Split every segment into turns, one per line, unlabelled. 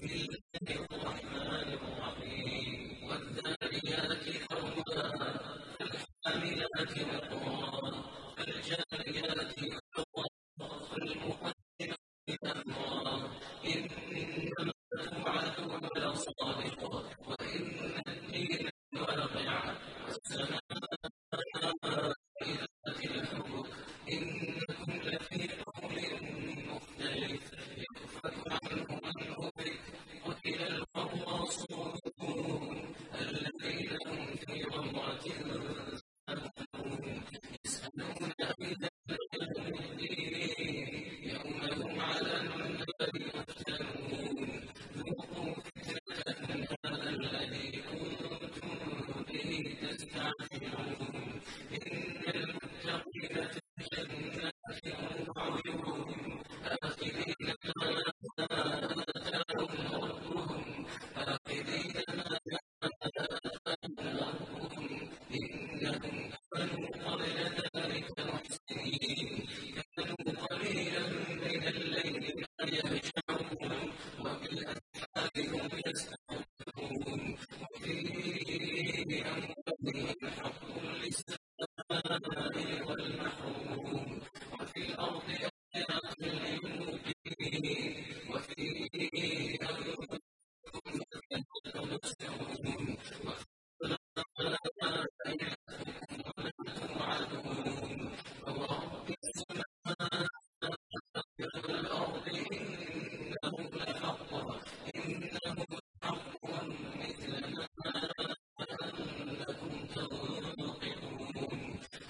community and خير امرأة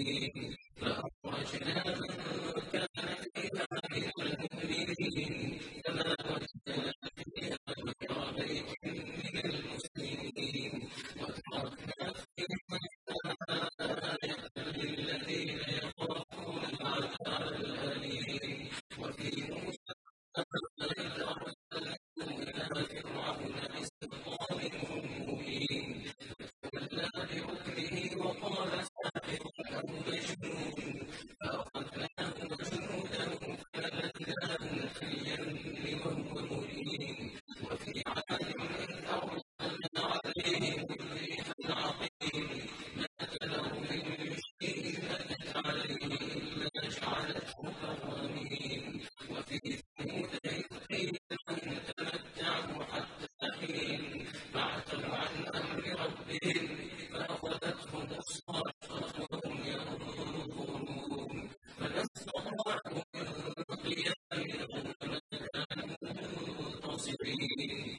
eh, Sri